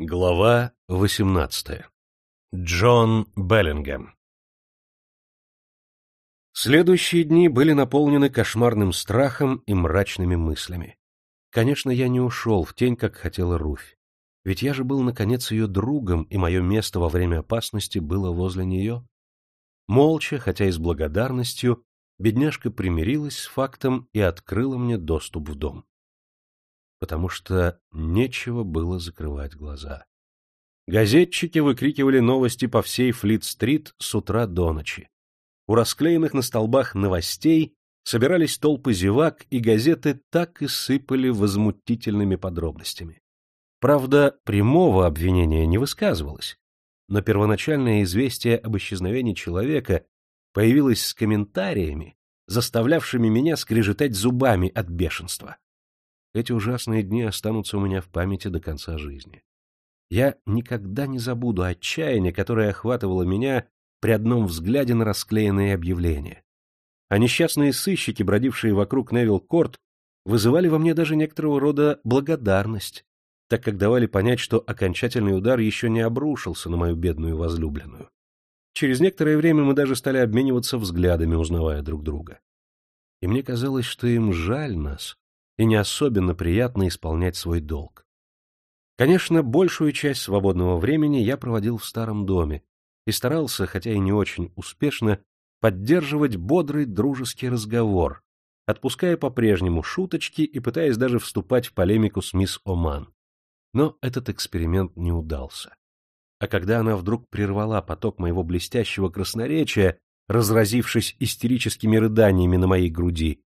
Глава 18. Джон Беллингем Следующие дни были наполнены кошмарным страхом и мрачными мыслями. Конечно, я не ушел в тень, как хотела Руфь. Ведь я же был, наконец, ее другом, и мое место во время опасности было возле нее. Молча, хотя и с благодарностью, бедняжка примирилась с фактом и открыла мне доступ в дом потому что нечего было закрывать глаза. Газетчики выкрикивали новости по всей Флит-стрит с утра до ночи. У расклеенных на столбах новостей собирались толпы зевак, и газеты так и сыпали возмутительными подробностями. Правда, прямого обвинения не высказывалось, но первоначальное известие об исчезновении человека появилось с комментариями, заставлявшими меня скрежетать зубами от бешенства. Эти ужасные дни останутся у меня в памяти до конца жизни. Я никогда не забуду отчаяние, которое охватывало меня при одном взгляде на расклеенные объявления. А несчастные сыщики, бродившие вокруг Невилл Корт, вызывали во мне даже некоторого рода благодарность, так как давали понять, что окончательный удар еще не обрушился на мою бедную возлюбленную. Через некоторое время мы даже стали обмениваться взглядами, узнавая друг друга. И мне казалось, что им жаль нас, и не особенно приятно исполнять свой долг. Конечно, большую часть свободного времени я проводил в старом доме и старался, хотя и не очень успешно, поддерживать бодрый дружеский разговор, отпуская по-прежнему шуточки и пытаясь даже вступать в полемику с мисс Оман. Но этот эксперимент не удался. А когда она вдруг прервала поток моего блестящего красноречия, разразившись истерическими рыданиями на моей груди,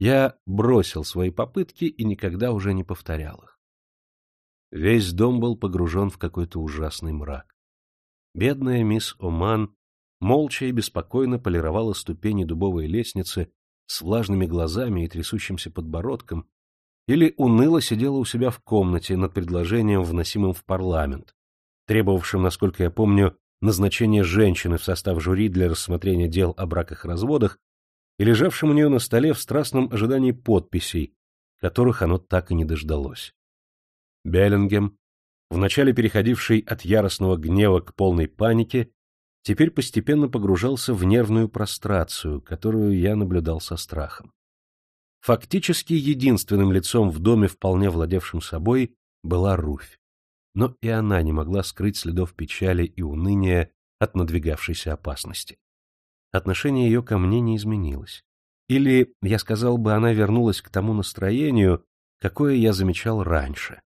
я бросил свои попытки и никогда уже не повторял их. Весь дом был погружен в какой-то ужасный мрак. Бедная мисс Оман молча и беспокойно полировала ступени дубовой лестницы с влажными глазами и трясущимся подбородком, или уныло сидела у себя в комнате над предложением, вносимым в парламент, требовавшим, насколько я помню, назначения женщины в состав жюри для рассмотрения дел о браках и разводах и лежавшим у нее на столе в страстном ожидании подписей, которых оно так и не дождалось. Беллингем, вначале переходивший от яростного гнева к полной панике, теперь постепенно погружался в нервную прострацию, которую я наблюдал со страхом. Фактически единственным лицом в доме, вполне владевшим собой, была Руфь. Но и она не могла скрыть следов печали и уныния от надвигавшейся опасности отношение ее ко мне не изменилось. Или, я сказал бы, она вернулась к тому настроению, какое я замечал раньше.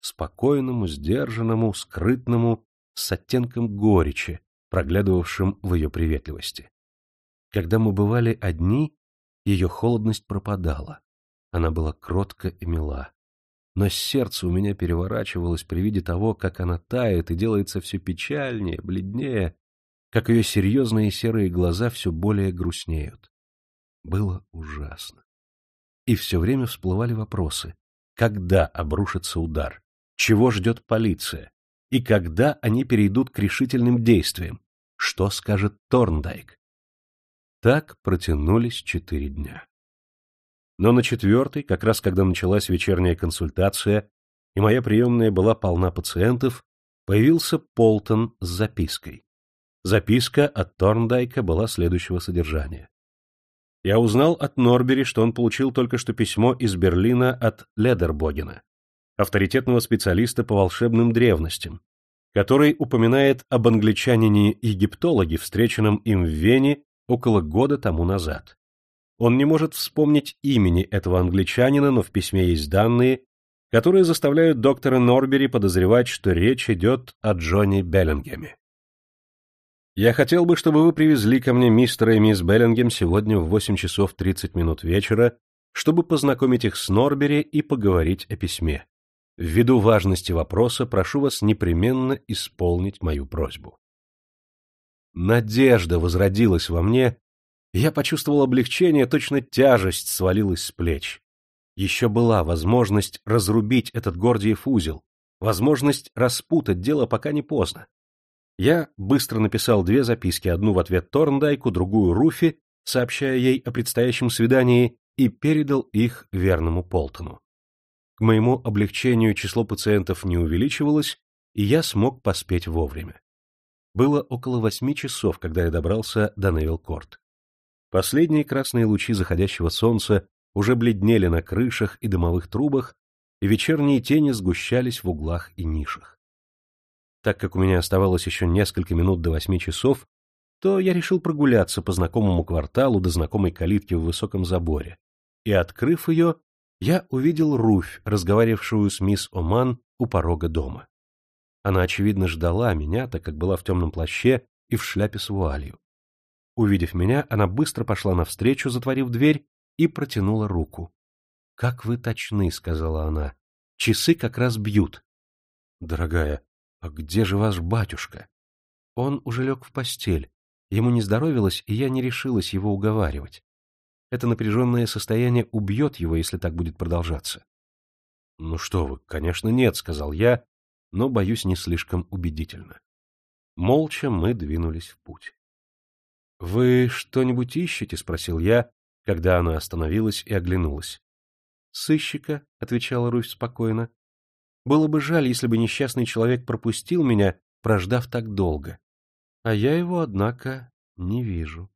Спокойному, сдержанному, скрытному, с оттенком горечи, проглядывавшим в ее приветливости. Когда мы бывали одни, ее холодность пропадала. Она была кротка и мила. Но сердце у меня переворачивалось при виде того, как она тает и делается все печальнее, бледнее, как ее серьезные серые глаза все более грустнеют. Было ужасно. И все время всплывали вопросы. Когда обрушится удар? Чего ждет полиция? И когда они перейдут к решительным действиям? Что скажет Торндайк? Так протянулись четыре дня. Но на четвертый, как раз когда началась вечерняя консультация, и моя приемная была полна пациентов, появился Полтон с запиской. Записка от Торндайка была следующего содержания. Я узнал от Норбери, что он получил только что письмо из Берлина от Ледербогена, авторитетного специалиста по волшебным древностям, который упоминает об англичанине-египтологе, встреченном им в Вене около года тому назад. Он не может вспомнить имени этого англичанина, но в письме есть данные, которые заставляют доктора Норбери подозревать, что речь идет о Джонни Беллингеме. Я хотел бы, чтобы вы привезли ко мне мистера и мисс Беллингем сегодня в 8 часов 30 минут вечера, чтобы познакомить их с Норбери и поговорить о письме. Ввиду важности вопроса прошу вас непременно исполнить мою просьбу. Надежда возродилась во мне, я почувствовал облегчение, точно тяжесть свалилась с плеч. Еще была возможность разрубить этот Гордиев узел, возможность распутать дело, пока не поздно. Я быстро написал две записки, одну в ответ Торндайку, другую Руфи, сообщая ей о предстоящем свидании, и передал их верному Полтону. К моему облегчению число пациентов не увеличивалось, и я смог поспеть вовремя. Было около восьми часов, когда я добрался до Невилл-Корт. Последние красные лучи заходящего солнца уже бледнели на крышах и дымовых трубах, и вечерние тени сгущались в углах и нишах. Так как у меня оставалось еще несколько минут до восьми часов, то я решил прогуляться по знакомому кварталу до знакомой калитки в высоком заборе, и, открыв ее, я увидел Руфь, разговаривавшую с мисс Оман у порога дома. Она, очевидно, ждала меня, так как была в темном плаще и в шляпе с вуалью. Увидев меня, она быстро пошла навстречу, затворив дверь, и протянула руку. — Как вы точны, — сказала она. — Часы как раз бьют. — Дорогая, а где же ваш батюшка? Он уже лег в постель. Ему не здоровилось, и я не решилась его уговаривать. Это напряженное состояние убьет его, если так будет продолжаться. — Ну что вы, конечно, нет, — сказал я, но, боюсь, не слишком убедительно. Молча мы двинулись в путь. — Вы что-нибудь ищете? — спросил я, когда она остановилась и оглянулась. — Сыщика, — отвечала Русь спокойно. — Было бы жаль, если бы несчастный человек пропустил меня, прождав так долго. А я его, однако, не вижу.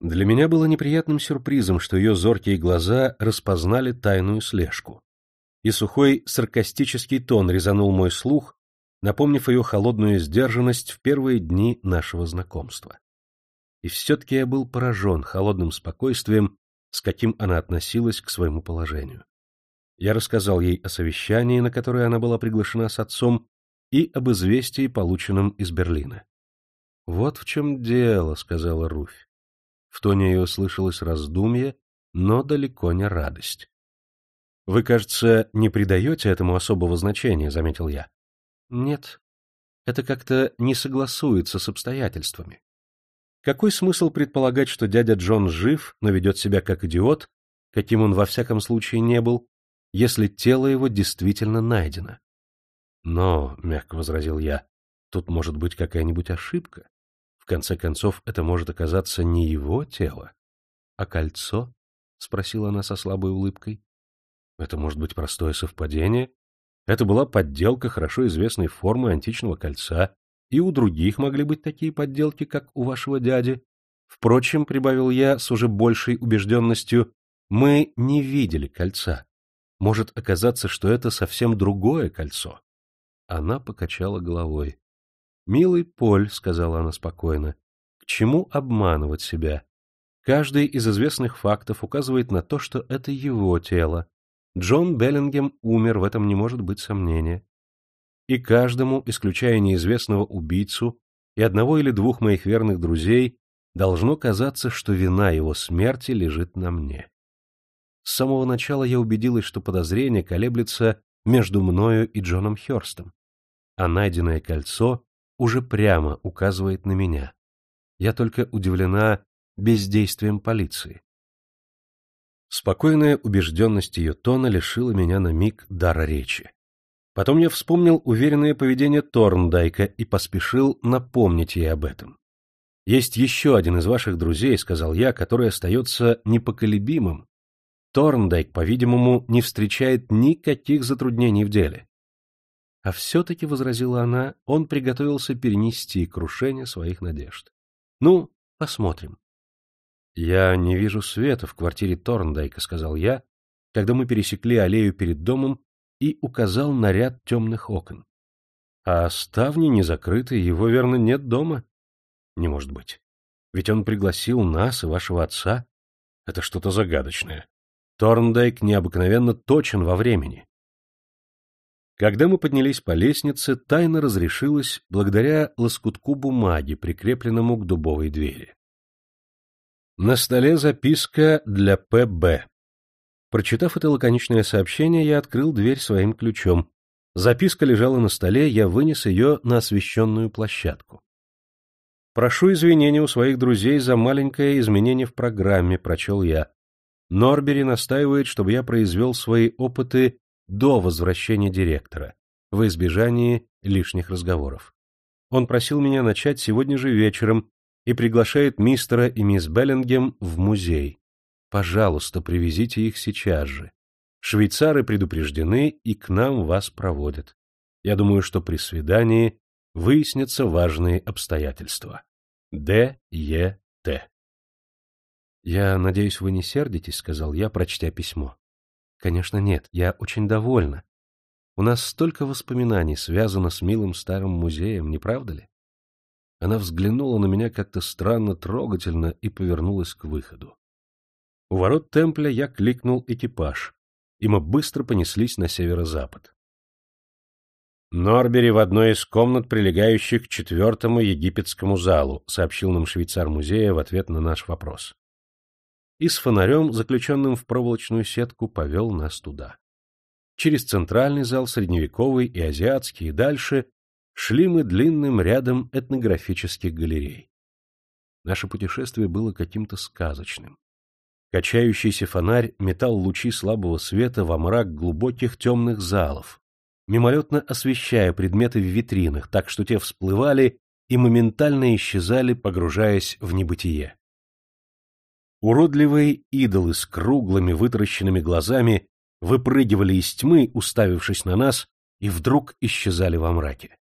Для меня было неприятным сюрпризом, что ее зоркие глаза распознали тайную слежку. И сухой саркастический тон резанул мой слух, напомнив ее холодную сдержанность в первые дни нашего знакомства. И все-таки я был поражен холодным спокойствием, с каким она относилась к своему положению. Я рассказал ей о совещании, на которое она была приглашена с отцом, и об известии, полученном из Берлина. — Вот в чем дело, — сказала Руфь. В тоне ее слышалось раздумье, но далеко не радость. — Вы, кажется, не придаете этому особого значения, — заметил я. — Нет. Это как-то не согласуется с обстоятельствами. Какой смысл предполагать, что дядя Джон жив, но ведет себя как идиот, каким он во всяком случае не был, если тело его действительно найдено? Но, — мягко возразил я, — тут может быть какая-нибудь ошибка конце концов, это может оказаться не его тело, а кольцо? — спросила она со слабой улыбкой. — Это может быть простое совпадение. Это была подделка хорошо известной формы античного кольца, и у других могли быть такие подделки, как у вашего дяди. Впрочем, — прибавил я с уже большей убежденностью, — мы не видели кольца. Может оказаться, что это совсем другое кольцо. Она покачала головой. «Милый Поль», — сказала она спокойно, — «к чему обманывать себя? Каждый из известных фактов указывает на то, что это его тело. Джон Беллингем умер, в этом не может быть сомнения. И каждому, исключая неизвестного убийцу и одного или двух моих верных друзей, должно казаться, что вина его смерти лежит на мне. С самого начала я убедилась, что подозрение колеблется между мною и Джоном Хёрстом, а найденное кольцо уже прямо указывает на меня. Я только удивлена бездействием полиции. Спокойная убежденность ее тона лишила меня на миг дара речи. Потом я вспомнил уверенное поведение Торндайка и поспешил напомнить ей об этом. «Есть еще один из ваших друзей», — сказал я, — «который остается непоколебимым. Торндайк, по-видимому, не встречает никаких затруднений в деле. А все-таки, — возразила она, — он приготовился перенести крушение своих надежд. Ну, посмотрим. — Я не вижу света в квартире Торндайка, — сказал я, когда мы пересекли аллею перед домом и указал на ряд темных окон. — А ставни не закрыты, его, верно, нет дома? — Не может быть. Ведь он пригласил нас и вашего отца. Это что-то загадочное. Торндайк необыкновенно точен во времени. Когда мы поднялись по лестнице, тайна разрешилась благодаря лоскутку бумаги, прикрепленному к дубовой двери. На столе записка для П.Б. Прочитав это лаконичное сообщение, я открыл дверь своим ключом. Записка лежала на столе, я вынес ее на освещенную площадку. «Прошу извинения у своих друзей за маленькое изменение в программе», — прочел я. Норбери настаивает, чтобы я произвел свои опыты до возвращения директора, в избежании лишних разговоров. Он просил меня начать сегодня же вечером и приглашает мистера и мисс Беллингем в музей. Пожалуйста, привезите их сейчас же. Швейцары предупреждены и к нам вас проводят. Я думаю, что при свидании выяснятся важные обстоятельства. Д. Е. Т. «Я надеюсь, вы не сердитесь», — сказал я, прочтя письмо. «Конечно, нет. Я очень довольна. У нас столько воспоминаний связано с милым старым музеем, не правда ли?» Она взглянула на меня как-то странно трогательно и повернулась к выходу. У ворот темпля я кликнул экипаж, и мы быстро понеслись на северо-запад. «Норбери в одной из комнат, прилегающих к четвертому египетскому залу», сообщил нам швейцар музея в ответ на наш вопрос. И с фонарем, заключенным в проволочную сетку, повел нас туда. Через центральный зал, средневековый и азиатский, и дальше шли мы длинным рядом этнографических галерей. Наше путешествие было каким-то сказочным. Качающийся фонарь метал лучи слабого света во мрак глубоких темных залов, мимолетно освещая предметы в витринах, так что те всплывали и моментально исчезали, погружаясь в небытие. Уродливые идолы с круглыми вытаращенными глазами выпрыгивали из тьмы, уставившись на нас, и вдруг исчезали во мраке.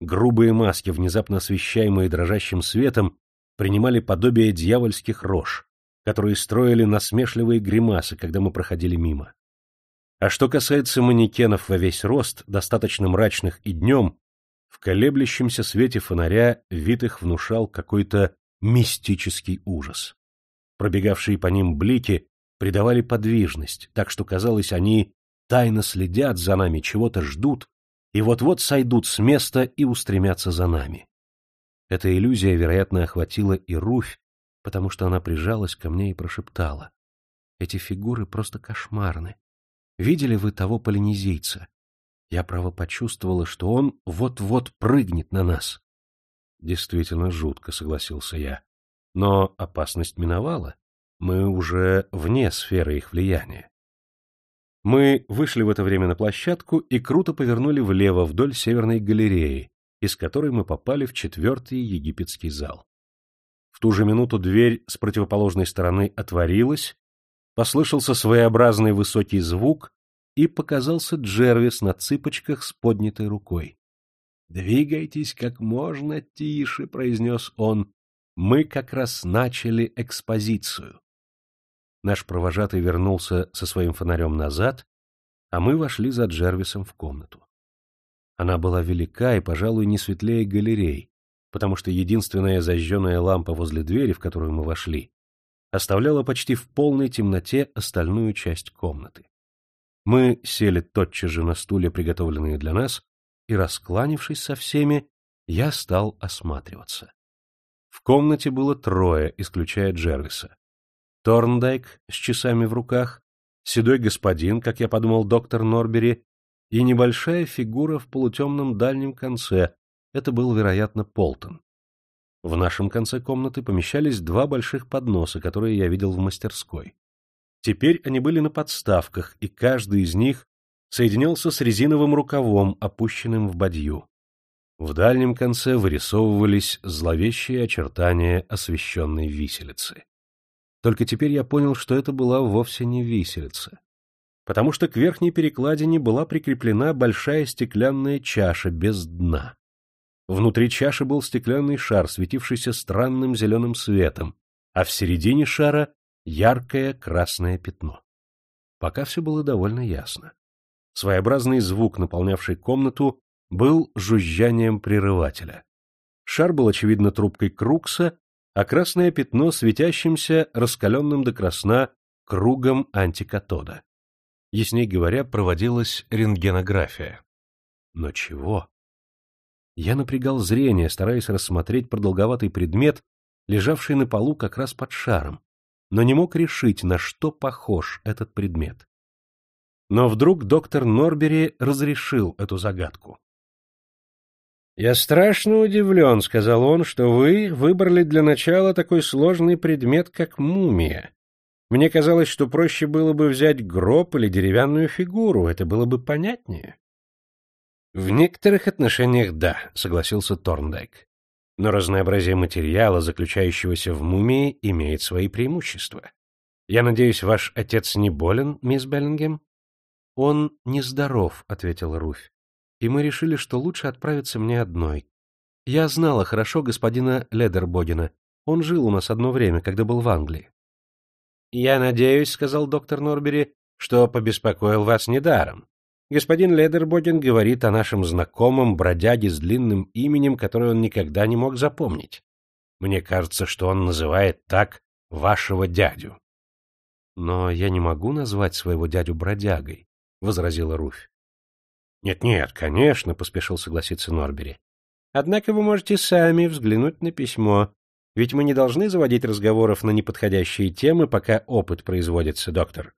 Грубые маски, внезапно освещаемые дрожащим светом, принимали подобие дьявольских рож, которые строили насмешливые гримасы, когда мы проходили мимо. А что касается манекенов во весь рост, достаточно мрачных и днем, в колеблющемся свете фонаря вид их внушал какой-то мистический ужас. Пробегавшие по ним блики придавали подвижность, так что, казалось, они тайно следят за нами, чего-то ждут, и вот-вот сойдут с места и устремятся за нами. Эта иллюзия, вероятно, охватила и Руфь, потому что она прижалась ко мне и прошептала. Эти фигуры просто кошмарны. Видели вы того полинезийца? Я, право, почувствовала, что он вот-вот прыгнет на нас. Действительно жутко, согласился я. Но опасность миновала. Мы уже вне сферы их влияния. Мы вышли в это время на площадку и круто повернули влево вдоль северной галереи, из которой мы попали в четвертый египетский зал. В ту же минуту дверь с противоположной стороны отворилась, послышался своеобразный высокий звук, и показался Джервис на цыпочках с поднятой рукой. — Двигайтесь как можно тише, — произнес он. — Мы как раз начали экспозицию. Наш провожатый вернулся со своим фонарем назад, а мы вошли за Джервисом в комнату. Она была велика и, пожалуй, не светлее галерей, потому что единственная зажженная лампа возле двери, в которую мы вошли, оставляла почти в полной темноте остальную часть комнаты. Мы сели тотчас же на стулья, приготовленные для нас, и, раскланившись со всеми, я стал осматриваться. В комнате было трое, исключая Джервиса. Торндайк с часами в руках, седой господин, как я подумал, доктор Норбери, и небольшая фигура в полутемном дальнем конце, это был, вероятно, Полтон. В нашем конце комнаты помещались два больших подноса, которые я видел в мастерской. Теперь они были на подставках, и каждый из них соединялся с резиновым рукавом, опущенным в бадью. В дальнем конце вырисовывались зловещие очертания освещенной виселицы. Только теперь я понял, что это была вовсе не виселица, потому что к верхней перекладине была прикреплена большая стеклянная чаша без дна. Внутри чаши был стеклянный шар, светившийся странным зеленым светом, а в середине шара — яркое красное пятно. Пока все было довольно ясно. Своеобразный звук, наполнявший комнату, был жужжанием прерывателя. Шар был, очевидно, трубкой Крукса, а красное пятно — светящимся, раскаленным до красна, кругом антикатода. Ясней говоря, проводилась рентгенография. Но чего? Я напрягал зрение, стараясь рассмотреть продолговатый предмет, лежавший на полу как раз под шаром, но не мог решить, на что похож этот предмет. Но вдруг доктор Норбери разрешил эту загадку. «Я страшно удивлен», — сказал он, — «что вы выбрали для начала такой сложный предмет, как мумия. Мне казалось, что проще было бы взять гроб или деревянную фигуру, это было бы понятнее». В некоторых отношениях да, согласился Торндайк. Но разнообразие материала, заключающегося в мумии, имеет свои преимущества. Я надеюсь, ваш отец не болен, мисс Беллингем? Он нездоров, ответила Руфь. И мы решили, что лучше отправиться мне одной. Я знала хорошо господина Ледербогена. Он жил у нас одно время, когда был в Англии. — Я надеюсь, — сказал доктор Норбери, — что побеспокоил вас недаром. Господин Ледербоген говорит о нашем знакомом бродяге с длинным именем, которое он никогда не мог запомнить. Мне кажется, что он называет так вашего дядю. — Но я не могу назвать своего дядю бродягой, — возразила Руфь. «Нет, — Нет-нет, конечно, — поспешил согласиться Норбери. — Однако вы можете сами взглянуть на письмо, ведь мы не должны заводить разговоров на неподходящие темы, пока опыт производится, доктор.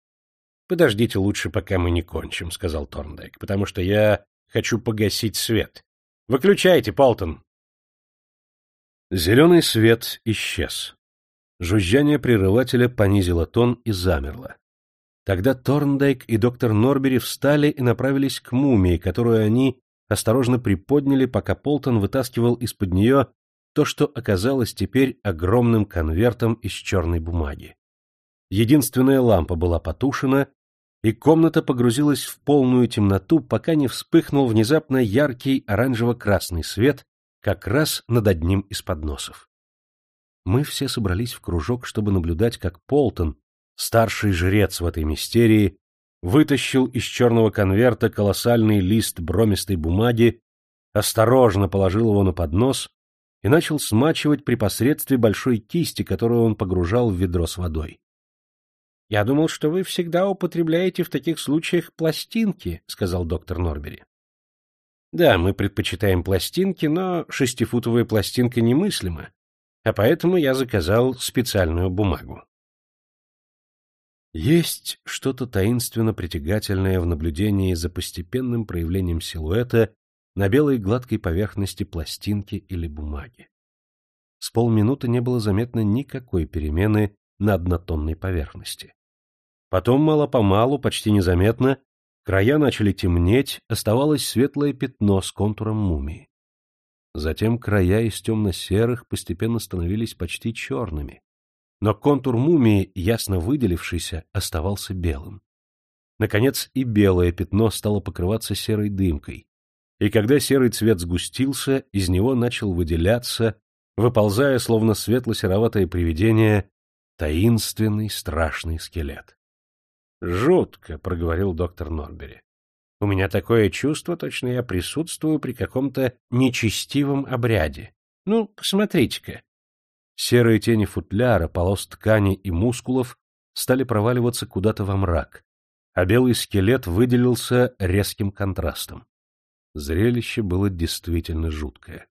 — Подождите лучше, пока мы не кончим, — сказал Торндайк, — потому что я хочу погасить свет. Выключайте, Полтон. Зеленый свет исчез. Жужжание прерывателя понизило тон и замерло. Тогда Торндайк и доктор Норбери встали и направились к мумии, которую они осторожно приподняли, пока Полтон вытаскивал из-под нее то, что оказалось теперь огромным конвертом из черной бумаги. Единственная лампа была потушена, и комната погрузилась в полную темноту, пока не вспыхнул внезапно яркий оранжево-красный свет как раз над одним из подносов. Мы все собрались в кружок, чтобы наблюдать, как Полтон, старший жрец в этой мистерии, вытащил из черного конверта колоссальный лист бромистой бумаги, осторожно положил его на поднос и начал смачивать при посредстве большой кисти, которую он погружал в ведро с водой. — Я думал, что вы всегда употребляете в таких случаях пластинки, — сказал доктор Норбери. — Да, мы предпочитаем пластинки, но шестифутовая пластинка немыслима, а поэтому я заказал специальную бумагу. Есть что-то таинственно притягательное в наблюдении за постепенным проявлением силуэта на белой гладкой поверхности пластинки или бумаги. С полминуты не было заметно никакой перемены на однотонной поверхности. Потом мало-помалу, почти незаметно, края начали темнеть, оставалось светлое пятно с контуром мумии. Затем края из темно-серых постепенно становились почти черными, но контур мумии, ясно выделившийся, оставался белым. Наконец и белое пятно стало покрываться серой дымкой, и когда серый цвет сгустился, из него начал выделяться, выползая, словно светло-сероватое привидение, таинственный страшный скелет. «Жутко», — проговорил доктор Норбери. «У меня такое чувство, точно я присутствую при каком-то нечестивом обряде. Ну, посмотрите-ка». Серые тени футляра, полос ткани и мускулов стали проваливаться куда-то во мрак, а белый скелет выделился резким контрастом. Зрелище было действительно жуткое.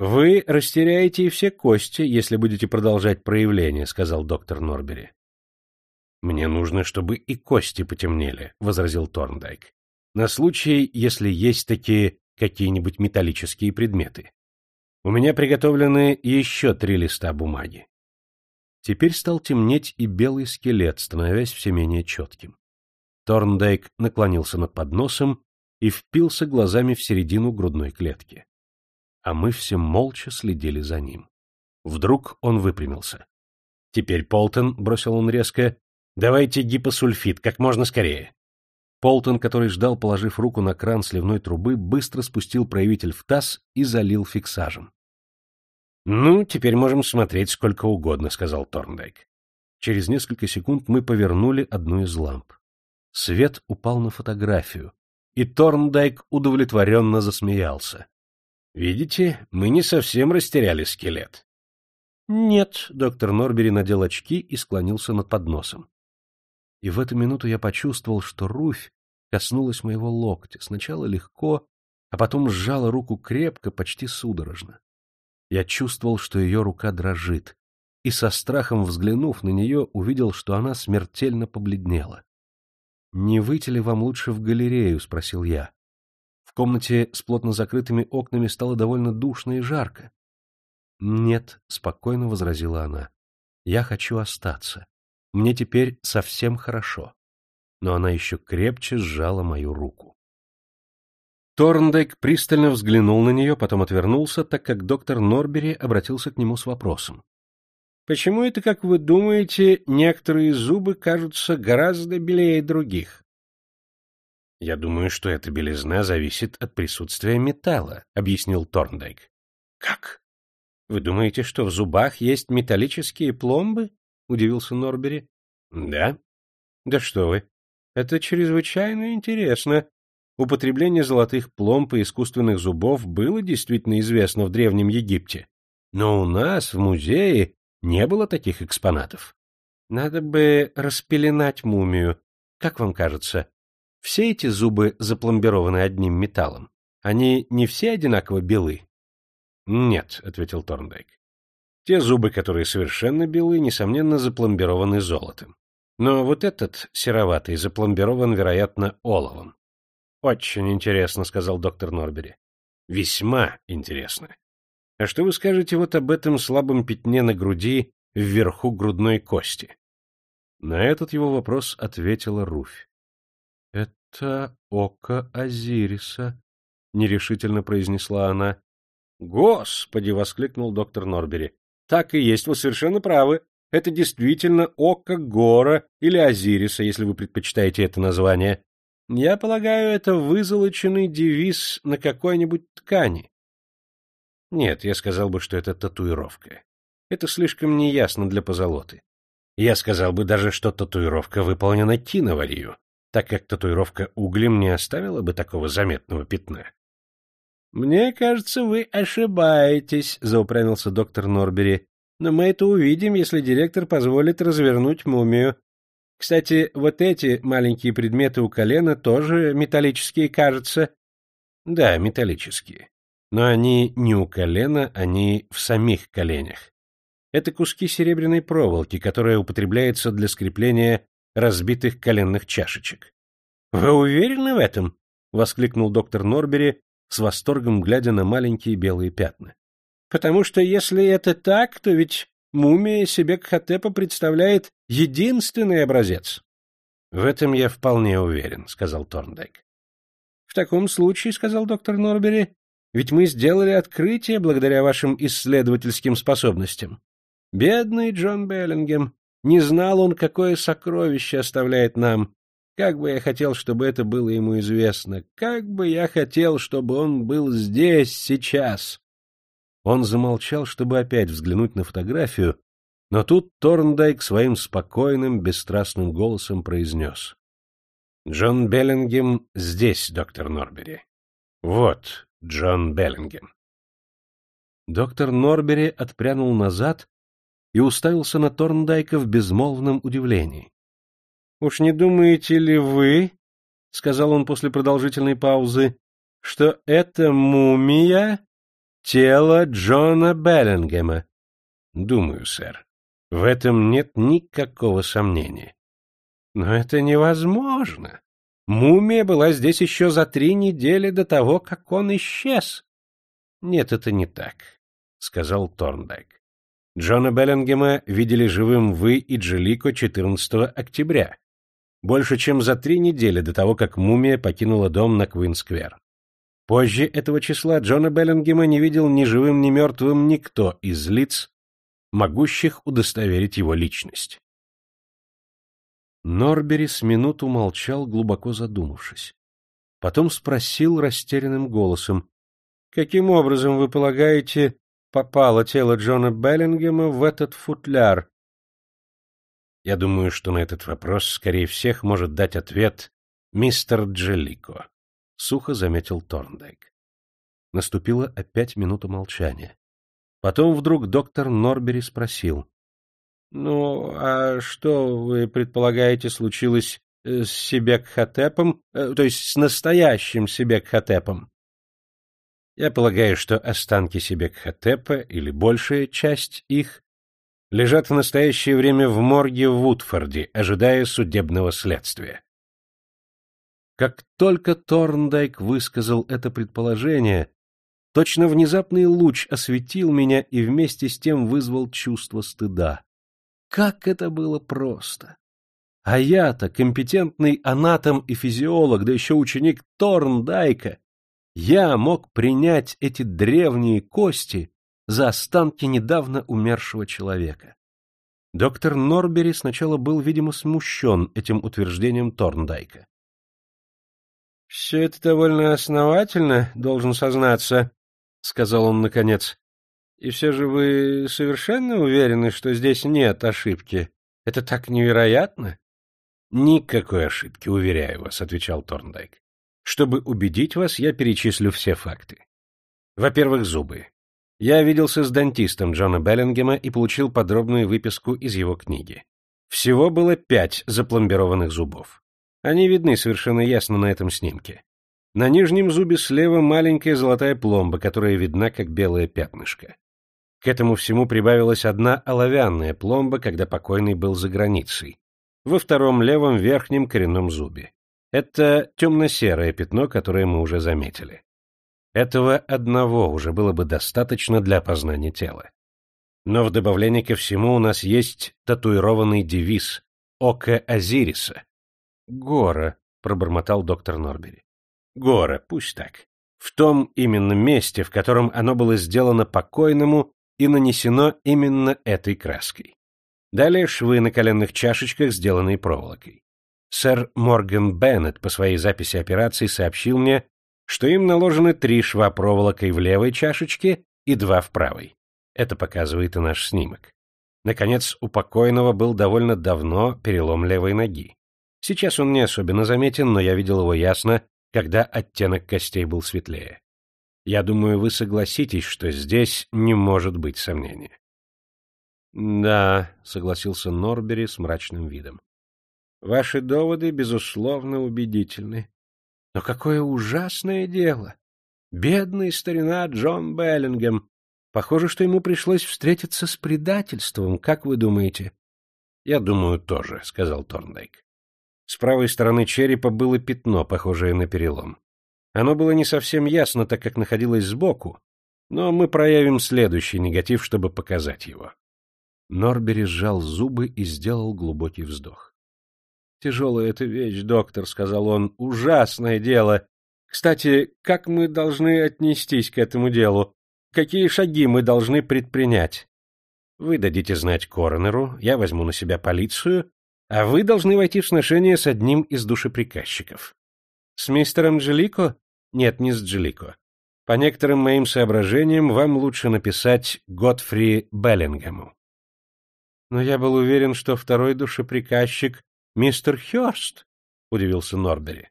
«Вы растеряете все кости, если будете продолжать проявление», — сказал доктор Норбери. «Мне нужно, чтобы и кости потемнели», — возразил Торндайк. «На случай, если есть такие какие-нибудь металлические предметы. У меня приготовлены еще три листа бумаги». Теперь стал темнеть и белый скелет, становясь все менее четким. Торндайк наклонился над подносом и впился глазами в середину грудной клетки. А мы все молча следили за ним. Вдруг он выпрямился. — Теперь, Полтон, — бросил он резко, Давайте гипосульфид, как можно скорее. Полтон, который ждал, положив руку на кран сливной трубы, быстро спустил проявитель в таз и залил фиксажем. — Ну, теперь можем смотреть сколько угодно, — сказал Торндайк. Через несколько секунд мы повернули одну из ламп. Свет упал на фотографию, и Торндайк удовлетворенно засмеялся. — Видите, мы не совсем растеряли скелет. — Нет, — доктор Норбери надел очки и склонился над подносом и в эту минуту я почувствовал, что Руфь коснулась моего локтя, сначала легко, а потом сжала руку крепко, почти судорожно. Я чувствовал, что ее рука дрожит, и со страхом взглянув на нее, увидел, что она смертельно побледнела. — Не выйти ли вам лучше в галерею? — спросил я. В комнате с плотно закрытыми окнами стало довольно душно и жарко. — Нет, — спокойно возразила она, — я хочу остаться. Мне теперь совсем хорошо. Но она еще крепче сжала мою руку. Торндек пристально взглянул на нее, потом отвернулся, так как доктор Норбери обратился к нему с вопросом. — Почему это, как вы думаете, некоторые зубы кажутся гораздо белее других? Я думаю, что эта белизна зависит от присутствия металла, объяснил Торндайк. Как? Вы думаете, что в зубах есть металлические пломбы? Удивился Норбери. Да. Да что вы? Это чрезвычайно интересно. Употребление золотых пломб и искусственных зубов было действительно известно в Древнем Египте. Но у нас в музее не было таких экспонатов. Надо бы распеленать мумию. Как вам кажется, все эти зубы запломбированы одним металлом? Они не все одинаково белы? — Нет, — ответил Торндайк. Те зубы, которые совершенно белы, несомненно, запломбированы золотом. Но вот этот сероватый запломбирован, вероятно, оловом. — Очень интересно, — сказал доктор Норбери. — Весьма интересно. А что вы скажете вот об этом слабом пятне на груди вверху грудной кости? На этот его вопрос ответила Руфь. — Это око Азириса, — нерешительно произнесла она. — Господи! — воскликнул доктор Норбери. — Так и есть, вы совершенно правы. Это действительно око Гора или Азириса, если вы предпочитаете это название. Я полагаю, это вызолоченный девиз на какой-нибудь ткани. Нет, я сказал бы, что это татуировка. Это слишком неясно для позолоты. Я сказал бы даже, что татуировка выполнена киноварью, так как татуировка углем не оставила бы такого заметного пятна. — Мне кажется, вы ошибаетесь, — заупрямился доктор Норбери. — Но мы это увидим, если директор позволит развернуть мумию. Кстати, вот эти маленькие предметы у колена тоже металлические, кажется. — Да, металлические. Но они не у колена, они в самих коленях. Это куски серебряной проволоки, которая употребляется для скрепления разбитых коленных чашечек. — Вы уверены в этом? — воскликнул доктор Норбери, с восторгом глядя на маленькие белые пятна. — Потому что если это так, то ведь мумия Себек-Хотепа представляет единственный образец. — В этом я вполне уверен, — сказал Торндайк. — В таком случае, — сказал доктор Норбери, ведь мы сделали открытие благодаря вашим исследовательским способностям. Бедный Джон Беллингем! Не знал он, какое сокровище оставляет нам. Как бы я хотел, чтобы это было ему известно. Как бы я хотел, чтобы он был здесь, сейчас. Он замолчал, чтобы опять взглянуть на фотографию, но тут Торндайк своим спокойным, бесстрастным голосом произнес. — Джон Беллингем здесь, доктор Норбери. Вот Джон Беллингем. Доктор Норбери отпрянул назад и уставился на Торндайка в безмолвном удивлении. — Уж не думаете ли вы, — сказал он после продолжительной паузы, — что это мумия — тело Джона Беллингема? — Думаю, сэр. В этом нет никакого сомнения. — Но это невозможно. Мумия была здесь еще за три недели до того, как он исчез. — Нет, это не так, — сказал Торндайк. Джона Беллингема видели живым вы и Джелико 14 октября, больше чем за три недели до того, как мумия покинула дом на Квин-сквер. Позже этого числа Джона Беллингема не видел ни живым, ни мертвым никто из лиц, могущих удостоверить его личность. Норбери с минуту молчал, глубоко задумавшись. Потом спросил растерянным голосом, «Каким образом, вы полагаете, попало тело Джона Беллингема в этот футляр? Я думаю, что на этот вопрос, скорее всех, может дать ответ мистер Джеллико, — сухо заметил Торндайк. Наступила опять минута молчания. Потом вдруг доктор Норбери спросил. Ну, а что, вы предполагаете, случилось э, с Себек-Хотепом, э, то есть с настоящим Себек-Хотепом? Я полагаю, что останки Себек-Хотепа, или большая часть их, лежат в настоящее время в морге в Вудфорде, ожидая судебного следствия. Как только Торндайк высказал это предположение, точно внезапный луч осветил меня и вместе с тем вызвал чувство стыда. Как это было просто! А я-то, компетентный анатом и физиолог, да еще ученик Торндайка, я мог принять эти древние кости за останки недавно умершего человека. Доктор Норбери сначала был, видимо, смущен этим утверждением Торндайка. Все это довольно основательно, должен сознаться, — сказал он наконец. — И все же вы совершенно уверены, что здесь нет ошибки? Это так невероятно? — Никакой ошибки, уверяю вас, — отвечал Торндайк. — Чтобы убедить вас, я перечислю все факты. Во-первых, зубы. Я виделся с дантистом Джона Беллингема и получил подробную выписку из его книги. Всего было пять запломбированных зубов. Они видны совершенно ясно на этом снимке. На нижнем зубе слева маленькая золотая пломба, которая видна как белое пятнышко. К этому всему прибавилась одна оловянная пломба, когда покойный был за границей. Во втором левом верхнем коренном зубе. Это темно-серое пятно, которое мы уже заметили. Этого одного уже было бы достаточно для опознания тела. Но в добавление ко всему у нас есть татуированный девиз «Око Азириса». «Гора», — пробормотал доктор Норбери. Гора, пусть так. В том именно месте, в котором оно было сделано покойному и нанесено именно этой краской. Далее швы на коленных чашечках, сделанные проволокой. Сэр Морган Беннет по своей записи операции сообщил мне, что им наложены три шва проволокой в левой чашечке и два в правой. Это показывает и наш снимок. Наконец, у покойного был довольно давно перелом левой ноги. Сейчас он не особенно заметен, но я видел его ясно когда оттенок костей был светлее. Я думаю, вы согласитесь, что здесь не может быть сомнения. — Да, — согласился Норбери с мрачным видом. — Ваши доводы, безусловно, убедительны. Но какое ужасное дело! Бедный старина Джон Беллингем. Похоже, что ему пришлось встретиться с предательством, как вы думаете? — Я думаю, тоже, — сказал Торндайк. С правой стороны черепа было пятно, похожее на перелом. Оно было не совсем ясно, так как находилось сбоку, но мы проявим следующий негатив, чтобы показать его. Норбери сжал зубы и сделал глубокий вздох. — Тяжелая эта вещь, доктор, — сказал он, — ужасное дело. Кстати, как мы должны отнестись к этому делу? Какие шаги мы должны предпринять? Вы дадите знать коронеру, я возьму на себя полицию, а вы должны войти в сношение с одним из душеприказчиков. С мистером Джелико? Нет, не с Джелико. По некоторым моим соображениям, вам лучше написать Готфри Беллингему. Но я был уверен, что второй душеприказчик — мистер Хёрст, — удивился Норбери.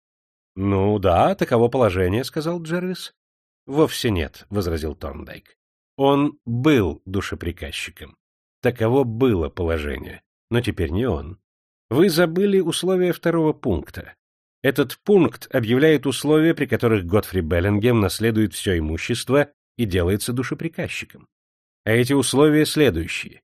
— Ну да, таково положение, — сказал Джервис. — Вовсе нет, — возразил Торндайк. Он был душеприказчиком. Таково было положение но теперь не он. Вы забыли условия второго пункта. Этот пункт объявляет условия, при которых Готфри Беллингем наследует все имущество и делается душеприказчиком. А эти условия следующие.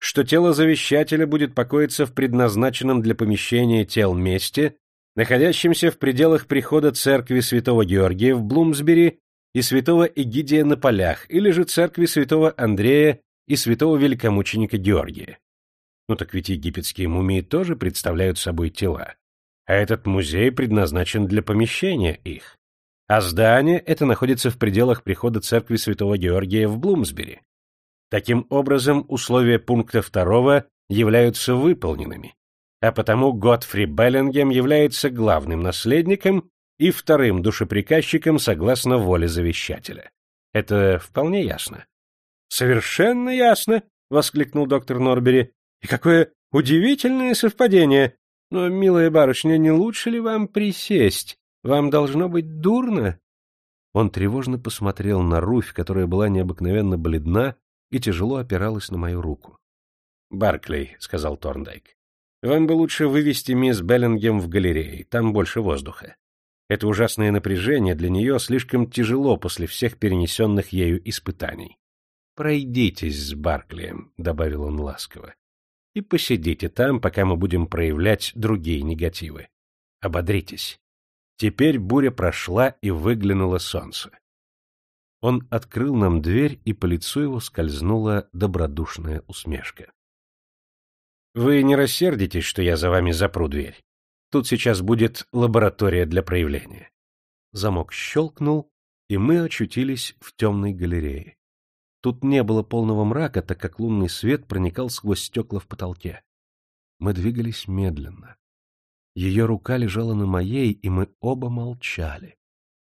Что тело завещателя будет покоиться в предназначенном для помещения тел месте, находящемся в пределах прихода церкви святого Георгия в Блумсбери и святого Эгидия на полях, или же церкви святого Андрея и святого великомученика Георгия. Ну так ведь египетские мумии тоже представляют собой тела. А этот музей предназначен для помещения их. А здание это находится в пределах прихода церкви святого Георгия в Блумсбери. Таким образом, условия пункта второго являются выполненными, а потому Готфри Беллингем является главным наследником и вторым душеприказчиком согласно воле завещателя. Это вполне ясно. — Совершенно ясно! — воскликнул доктор Норбери. И какое удивительное совпадение! Но, милая барышня, не лучше ли вам присесть? Вам должно быть дурно. Он тревожно посмотрел на Руфь, которая была необыкновенно бледна и тяжело опиралась на мою руку. — Барклey, — сказал Торндайк, — вам бы лучше вывести мисс Беллингем в галерее, там больше воздуха. Это ужасное напряжение для нее слишком тяжело после всех перенесенных ею испытаний. — Пройдитесь с Барклием, — добавил он ласково и посидите там, пока мы будем проявлять другие негативы. Ободритесь. Теперь буря прошла, и выглянуло солнце. Он открыл нам дверь, и по лицу его скользнула добродушная усмешка. — Вы не рассердитесь, что я за вами запру дверь? Тут сейчас будет лаборатория для проявления. Замок щелкнул, и мы очутились в темной галерее. Тут не было полного мрака, так как лунный свет проникал сквозь стекла в потолке. Мы двигались медленно. Ее рука лежала на моей, и мы оба молчали.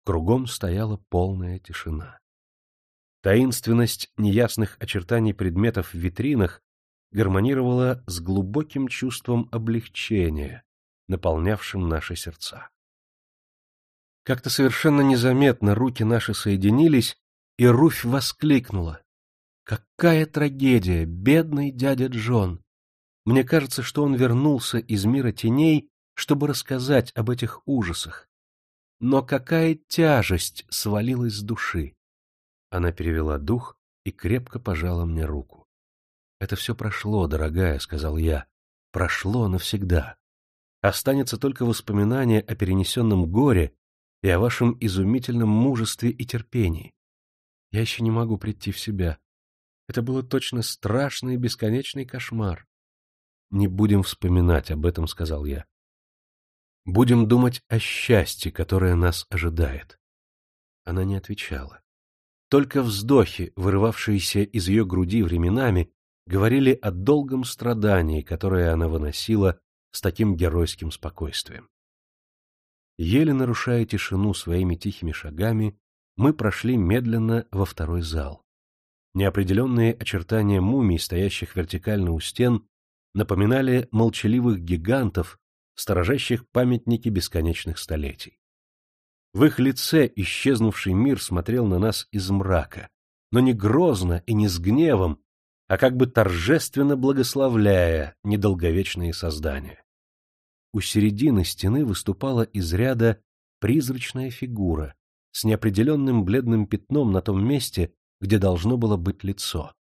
Кругом стояла полная тишина. Таинственность неясных очертаний предметов в витринах гармонировала с глубоким чувством облегчения, наполнявшим наши сердца. Как-то совершенно незаметно руки наши соединились, и Руфь воскликнула. «Какая трагедия, бедный дядя Джон! Мне кажется, что он вернулся из мира теней, чтобы рассказать об этих ужасах. Но какая тяжесть свалилась с души!» Она перевела дух и крепко пожала мне руку. «Это все прошло, дорогая», — сказал я. «Прошло навсегда. Останется только воспоминание о перенесенном горе и о вашем изумительном мужестве и терпении. Я еще не могу прийти в себя. Это было точно страшный бесконечный кошмар. Не будем вспоминать об этом, сказал я. Будем думать о счастье, которое нас ожидает. Она не отвечала. Только вздохи, вырывавшиеся из ее груди временами, говорили о долгом страдании, которое она выносила с таким геройским спокойствием. Еле нарушая тишину своими тихими шагами, мы прошли медленно во второй зал. Неопределенные очертания мумий, стоящих вертикально у стен, напоминали молчаливых гигантов, сторожащих памятники бесконечных столетий. В их лице исчезнувший мир смотрел на нас из мрака, но не грозно и не с гневом, а как бы торжественно благословляя недолговечные создания. У середины стены выступала из ряда призрачная фигура, с неопределенным бледным пятном на том месте, где должно было быть лицо.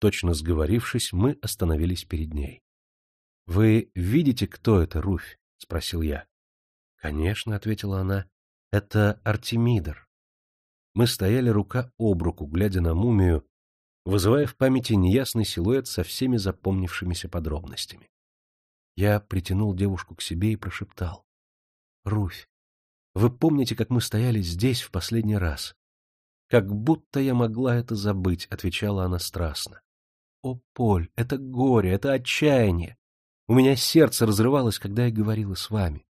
Точно сговорившись, мы остановились перед ней. — Вы видите, кто это, Руфь? — спросил я. — Конечно, — ответила она, — это Артемидор. Мы стояли рука об руку, глядя на мумию, вызывая в памяти неясный силуэт со всеми запомнившимися подробностями. Я притянул девушку к себе и прошептал. — Руфь, вы помните, как мы стояли здесь в последний раз? Как будто я могла это забыть, — отвечала она страстно. О, Поль, это горе, это отчаяние. У меня сердце разрывалось, когда я говорила с вами.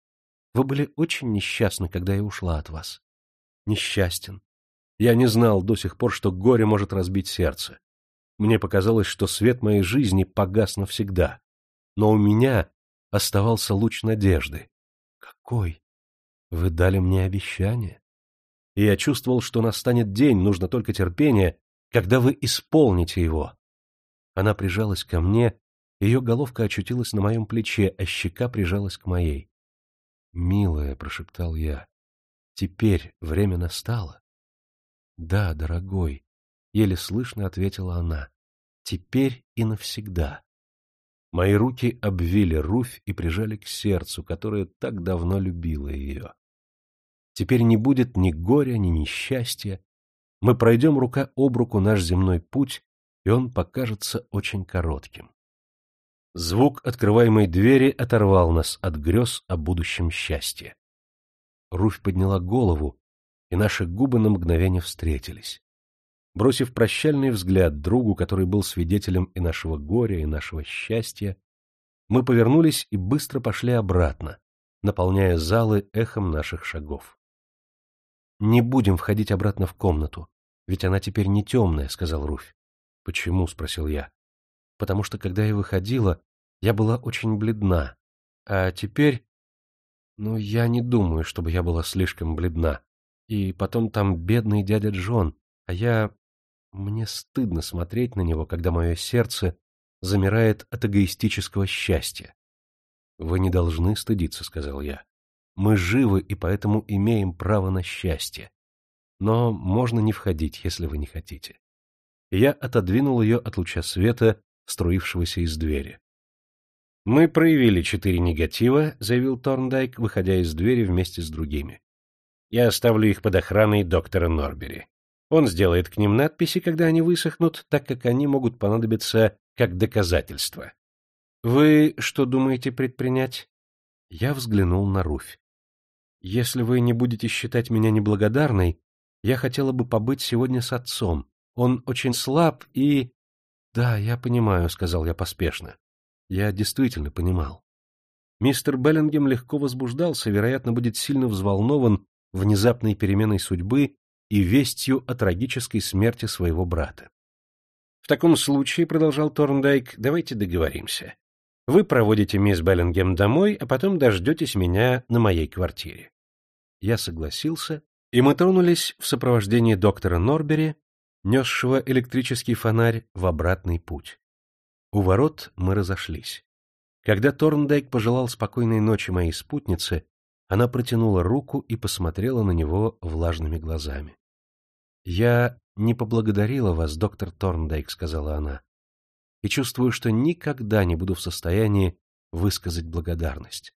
Вы были очень несчастны, когда я ушла от вас. Несчастен. Я не знал до сих пор, что горе может разбить сердце. Мне показалось, что свет моей жизни погас навсегда. Но у меня оставался луч надежды. Какой? Вы дали мне обещание. И я чувствовал, что настанет день, нужно только терпение, когда вы исполните его. Она прижалась ко мне, ее головка очутилась на моем плече, а щека прижалась к моей. «Милая», — прошептал я, — «теперь время настало». «Да, дорогой», — еле слышно ответила она, — «теперь и навсегда». Мои руки обвили Руфь и прижали к сердцу, которое так давно любило ее. Теперь не будет ни горя, ни несчастья. Мы пройдем рука об руку наш земной путь, и он покажется очень коротким. Звук открываемой двери оторвал нас от грез о будущем счастье. Руфь подняла голову, и наши губы на мгновение встретились. Бросив прощальный взгляд другу, который был свидетелем и нашего горя, и нашего счастья, мы повернулись и быстро пошли обратно, наполняя залы эхом наших шагов. Не будем входить обратно в комнату, ведь она теперь не темная, — сказал Руфь. — Почему? — спросил я. — Потому что, когда я выходила, я была очень бледна. А теперь... Ну, я не думаю, чтобы я была слишком бледна. И потом там бедный дядя Джон, а я... Мне стыдно смотреть на него, когда мое сердце замирает от эгоистического счастья. — Вы не должны стыдиться, — сказал я. Мы живы и поэтому имеем право на счастье. Но можно не входить, если вы не хотите. Я отодвинул ее от луча света, струившегося из двери. «Мы проявили четыре негатива», — заявил Торндайк, выходя из двери вместе с другими. «Я оставлю их под охраной доктора Норбери. Он сделает к ним надписи, когда они высохнут, так как они могут понадобиться как доказательство. Вы что думаете предпринять?» Я взглянул на Руфь. Если вы не будете считать меня неблагодарной, я хотела бы побыть сегодня с отцом. Он очень слаб и... — Да, я понимаю, — сказал я поспешно. Я действительно понимал. Мистер Беллингем легко возбуждался, вероятно, будет сильно взволнован внезапной переменой судьбы и вестью о трагической смерти своего брата. — В таком случае, — продолжал Торндайк, — давайте договоримся. Вы проводите мисс Беллингем домой, а потом дождетесь меня на моей квартире. Я согласился, и мы тронулись в сопровождении доктора Норбери, несшего электрический фонарь в обратный путь. У ворот мы разошлись. Когда Торндайк пожелал спокойной ночи моей спутнице, она протянула руку и посмотрела на него влажными глазами. — Я не поблагодарила вас, доктор Торндайк, — сказала она, — и чувствую, что никогда не буду в состоянии высказать благодарность.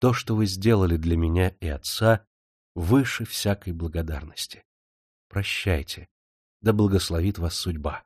То, что вы сделали для меня и отца, выше всякой благодарности. Прощайте, да благословит вас судьба.